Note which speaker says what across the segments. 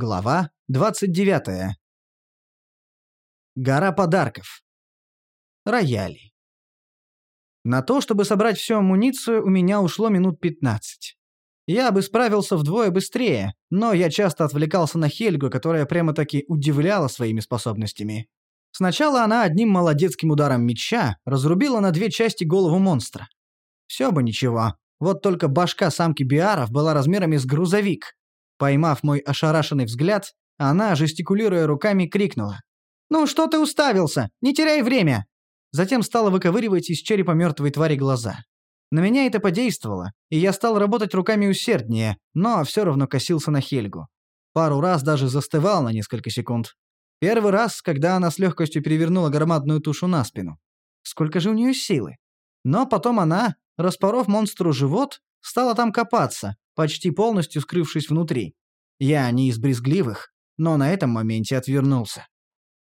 Speaker 1: Глава 29. Гора подарков. Рояли. На то, чтобы собрать всю амуницию, у меня ушло минут 15. Я бы справился вдвое быстрее, но я часто отвлекался на Хельгу, которая прямо-таки удивляла своими способностями. Сначала она одним молодецким ударом меча разрубила на две части голову монстра. Все бы ничего, вот только башка самки биаров была размерами с грузовик, Поймав мой ошарашенный взгляд, она, жестикулируя руками, крикнула. «Ну что ты уставился? Не теряй время!» Затем стала выковыривать из черепа мертвой твари глаза. На меня это подействовало, и я стал работать руками усерднее, но все равно косился на Хельгу. Пару раз даже застывал на несколько секунд. Первый раз, когда она с легкостью перевернула громадную тушу на спину. Сколько же у нее силы? Но потом она, распоров монстру живот, стала там копаться, почти полностью скрывшись внутри. Я не из брезгливых, но на этом моменте отвернулся.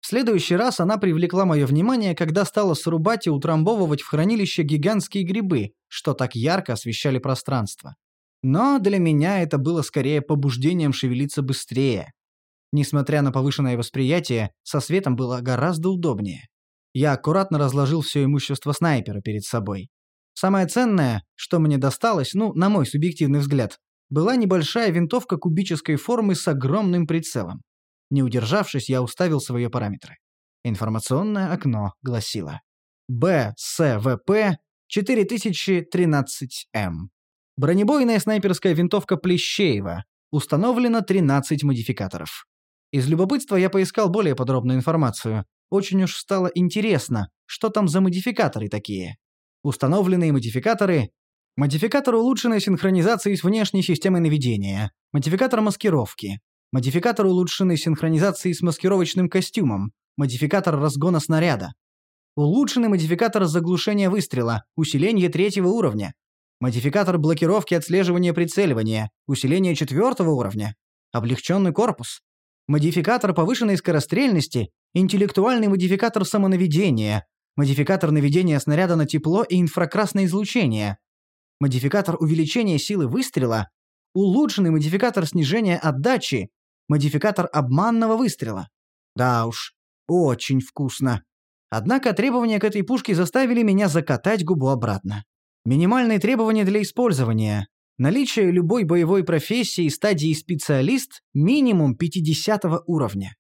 Speaker 1: В следующий раз она привлекла мое внимание, когда стала срубать и утрамбовывать в хранилище гигантские грибы, что так ярко освещали пространство. Но для меня это было скорее побуждением шевелиться быстрее. Несмотря на повышенное восприятие, со светом было гораздо удобнее. Я аккуратно разложил все имущество снайпера перед собой. Самое ценное, что мне досталось, ну, на мой субъективный взгляд, была небольшая винтовка кубической формы с огромным прицелом. Не удержавшись, я уставил свои параметры. Информационное окно гласило БСВП 4013М. Бронебойная снайперская винтовка Плещеева. Установлено 13 модификаторов. Из любопытства я поискал более подробную информацию. Очень уж стало интересно, что там за модификаторы такие. Установленные модификаторы Модификатор улучшенной синхронизации с внешней системой наведения. Модификатор маскировки. Модификатор улучшенной синхронизации с маскировочным костюмом. Модификатор разгона снаряда. Улучшенный модификатор заглушения выстрела. Усиление третьего уровня. Модификатор блокировки отслеживания прицеливания. Усиление четвертого уровня. Облегченный корпус. Модификатор повышенной скорострельности. Интеллектуальный модификатор самонаведения. Модификатор наведения снаряда на тепло и инфракрасное излучение модификатор увеличения силы выстрела, улучшенный модификатор снижения отдачи, модификатор обманного выстрела. Да уж, очень вкусно. Однако требования к этой пушке заставили меня закатать губу обратно. Минимальные требования для использования. Наличие любой боевой профессии стадии специалист минимум 50 уровня.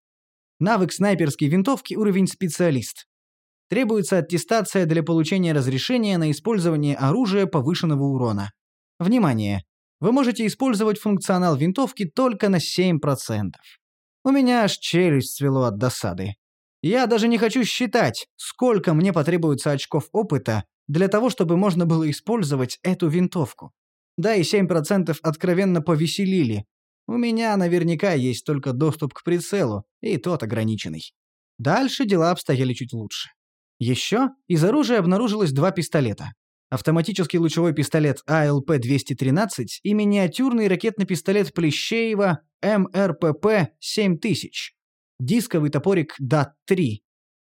Speaker 1: Навык снайперской винтовки уровень специалист. Требуется аттестация для получения разрешения на использование оружия повышенного урона. Внимание! Вы можете использовать функционал винтовки только на 7%. У меня аж челюсть свело от досады. Я даже не хочу считать, сколько мне потребуется очков опыта для того, чтобы можно было использовать эту винтовку. Да и 7% откровенно повеселили. У меня наверняка есть только доступ к прицелу, и тот ограниченный. Дальше дела обстояли чуть лучше. Еще из оружия обнаружилось два пистолета. Автоматический лучевой пистолет АЛП-213 и миниатюрный ракетный пистолет Плещеева МРПП-7000, дисковый топорик ДАТ-3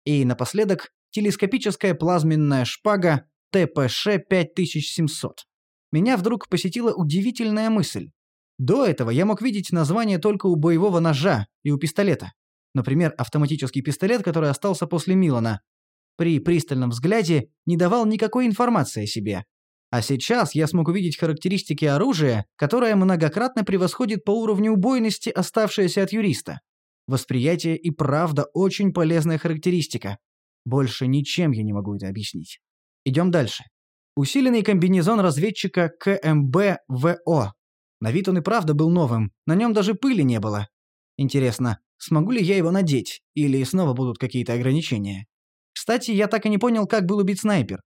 Speaker 1: и, напоследок, телескопическая плазменная шпага ТПШ-5700. Меня вдруг посетила удивительная мысль. До этого я мог видеть название только у боевого ножа и у пистолета. Например, автоматический пистолет, который остался после Милана, при пристальном взгляде не давал никакой информации о себе. А сейчас я смог увидеть характеристики оружия, которое многократно превосходит по уровню убойности оставшееся от юриста. Восприятие и правда очень полезная характеристика. Больше ничем я не могу это объяснить. Идем дальше. Усиленный комбинезон разведчика КМБ-ВО. На вид он и правда был новым, на нем даже пыли не было. Интересно, смогу ли я его надеть, или снова будут какие-то ограничения? Кстати, я так и не понял, как был убит снайпер.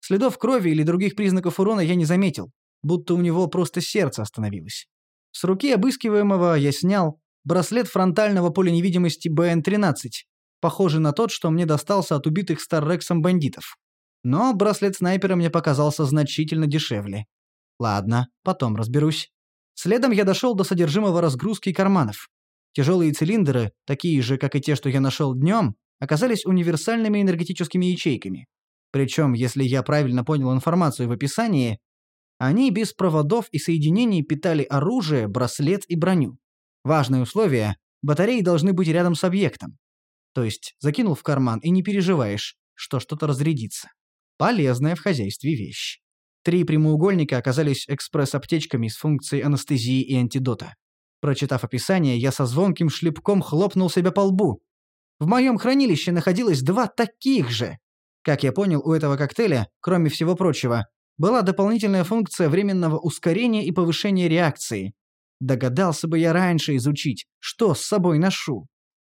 Speaker 1: Следов крови или других признаков урона я не заметил, будто у него просто сердце остановилось. С руки обыскиваемого я снял браслет фронтального поля невидимости БН-13, похожий на тот, что мне достался от убитых Старрексом бандитов. Но браслет снайпера мне показался значительно дешевле. Ладно, потом разберусь. Следом я дошел до содержимого разгрузки карманов. Тяжелые цилиндры, такие же, как и те, что я нашел днем, оказались универсальными энергетическими ячейками. Причем, если я правильно понял информацию в описании, они без проводов и соединений питали оружие, браслет и броню. Важное условие батареи должны быть рядом с объектом. То есть закинул в карман и не переживаешь, что что-то разрядится. Полезная в хозяйстве вещь. Три прямоугольника оказались экспресс-аптечками с функцией анестезии и антидота. Прочитав описание, я со звонким шлепком хлопнул себя по лбу. В моем хранилище находилось два таких же. Как я понял, у этого коктейля, кроме всего прочего, была дополнительная функция временного ускорения и повышения реакции. Догадался бы я раньше изучить, что с собой ношу.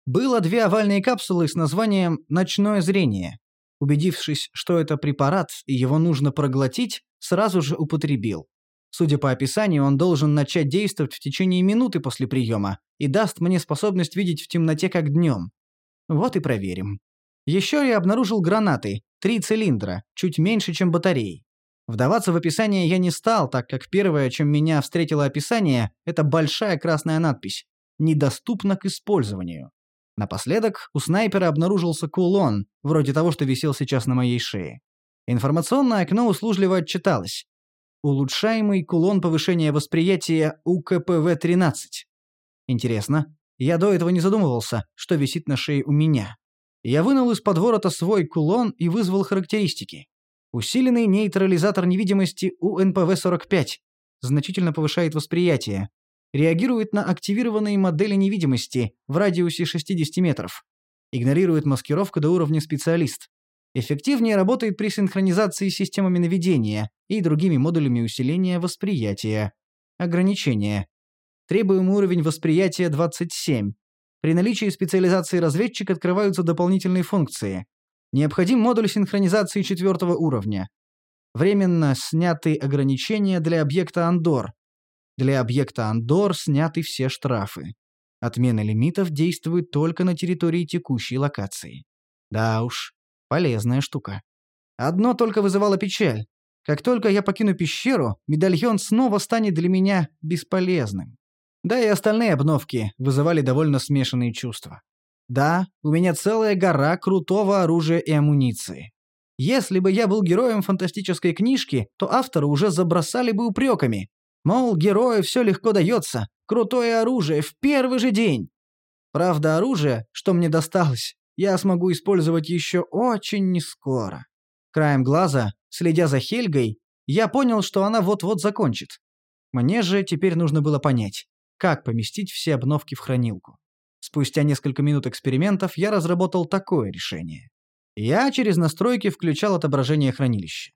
Speaker 1: Было две овальные капсулы с названием «Ночное зрение». Убедившись, что это препарат и его нужно проглотить, сразу же употребил. Судя по описанию, он должен начать действовать в течение минуты после приема и даст мне способность видеть в темноте как днем. Вот и проверим. Еще я обнаружил гранаты, три цилиндра, чуть меньше, чем батареи. Вдаваться в описание я не стал, так как первое, чем меня встретило описание, это большая красная надпись «Недоступно к использованию». Напоследок у снайпера обнаружился кулон, вроде того, что висел сейчас на моей шее. Информационное окно услужливо отчиталось. Улучшаемый кулон повышения восприятия УКПВ-13. Интересно, я до этого не задумывался, что висит на шее у меня. Я вынул из подворота свой кулон и вызвал характеристики. Усиленный нейтрализатор невидимости УНПВ-45 значительно повышает восприятие, реагирует на активированные модели невидимости в радиусе 60 метров. Игнорирует маскировку до уровня специалист. Эффективнее работает при синхронизации с системами наведения и другими модулями усиления восприятия. Ограничение. Требуемый уровень восприятия 27. При наличии специализации разведчик открываются дополнительные функции. Необходим модуль синхронизации четвертого уровня. Временно сняты ограничения для объекта Андор, для объекта Андор сняты все штрафы. Отмена лимитов действует только на территории текущей локации. Да уж, полезная штука. Одно только вызывало печаль. Как только я покину пещеру, медальон снова станет для меня бесполезным. Да и остальные обновки вызывали довольно смешанные чувства. Да, у меня целая гора крутого оружия и амуниции. Если бы я был героем фантастической книжки, то авторы уже забросали бы упреками. Мол, герою все легко дается, крутое оружие в первый же день. Правда, оружие, что мне досталось, я смогу использовать еще очень нескоро. Краем глаза, следя за Хельгой, я понял, что она вот-вот закончит. Мне же теперь нужно было понять, как поместить все обновки в хранилку. Спустя несколько минут экспериментов я разработал такое решение. Я через настройки включал отображение хранилища.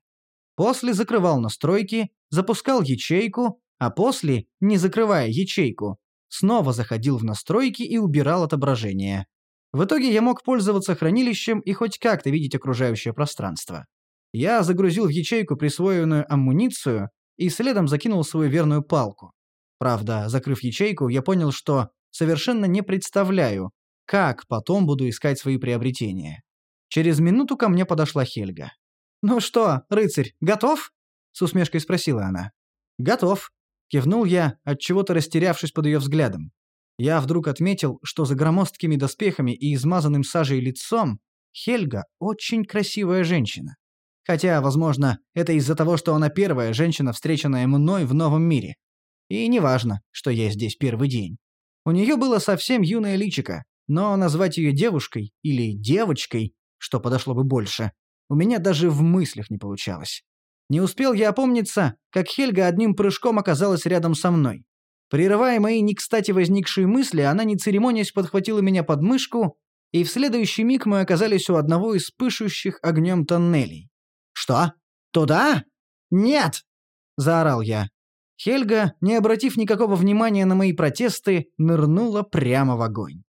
Speaker 1: После закрывал настройки, запускал ячейку, а после, не закрывая ячейку, снова заходил в настройки и убирал отображение. В итоге я мог пользоваться хранилищем и хоть как-то видеть окружающее пространство. Я загрузил в ячейку присвоенную амуницию и следом закинул свою верную палку. Правда, закрыв ячейку, я понял, что совершенно не представляю, как потом буду искать свои приобретения. Через минуту ко мне подошла Хельга. «Ну что, рыцарь, готов?» — с усмешкой спросила она. «Готов», — кивнул я, отчего-то растерявшись под ее взглядом. Я вдруг отметил, что за громоздкими доспехами и измазанным сажей лицом Хельга очень красивая женщина. Хотя, возможно, это из-за того, что она первая женщина, встреченная мной в новом мире. И неважно, что я здесь первый день. У нее было совсем юное личико, но назвать ее девушкой или девочкой, что подошло бы больше, у меня даже в мыслях не получалось. Не успел я опомниться, как Хельга одним прыжком оказалась рядом со мной. Прерывая мои не кстати возникшие мысли, она не церемонясь подхватила меня под мышку, и в следующий миг мы оказались у одного из пышущих огнем тоннелей. «Что? Туда? Нет!» – заорал я. Хельга, не обратив никакого внимания на мои протесты, нырнула прямо в огонь.